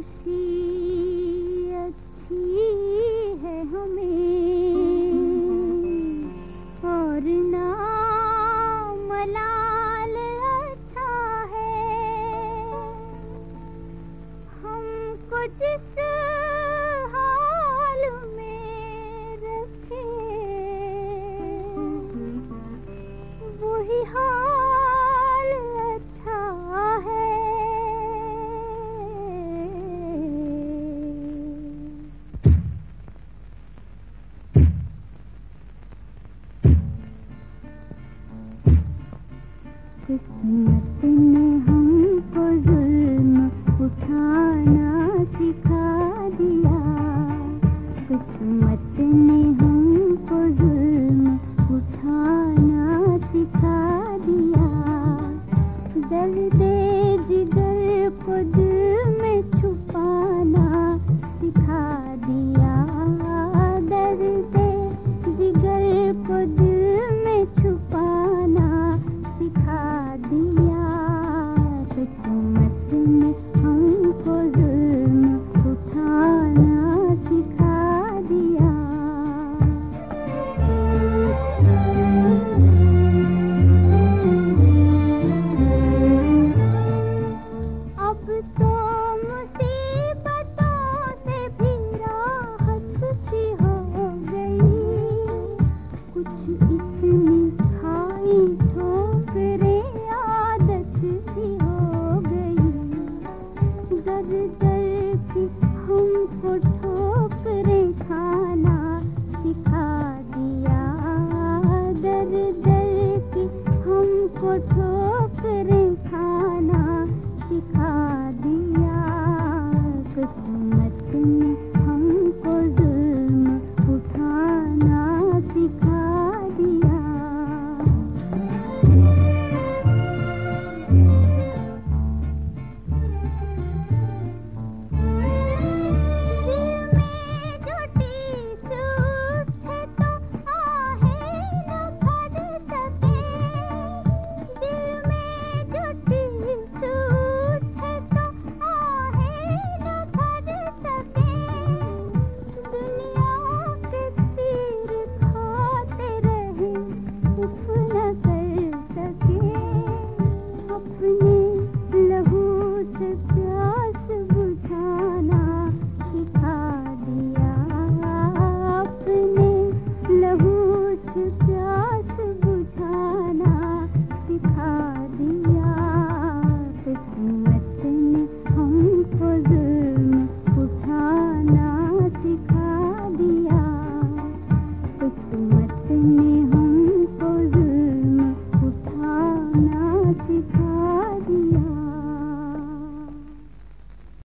खुशी अच्छी है हमें। और ना मलाल अच्छा है। हम कुछ किस्मत ने हमको उठाना सिखा दिया, किस्मत ने उठाना सिखा दिया। में छुपाना सिखा दिया।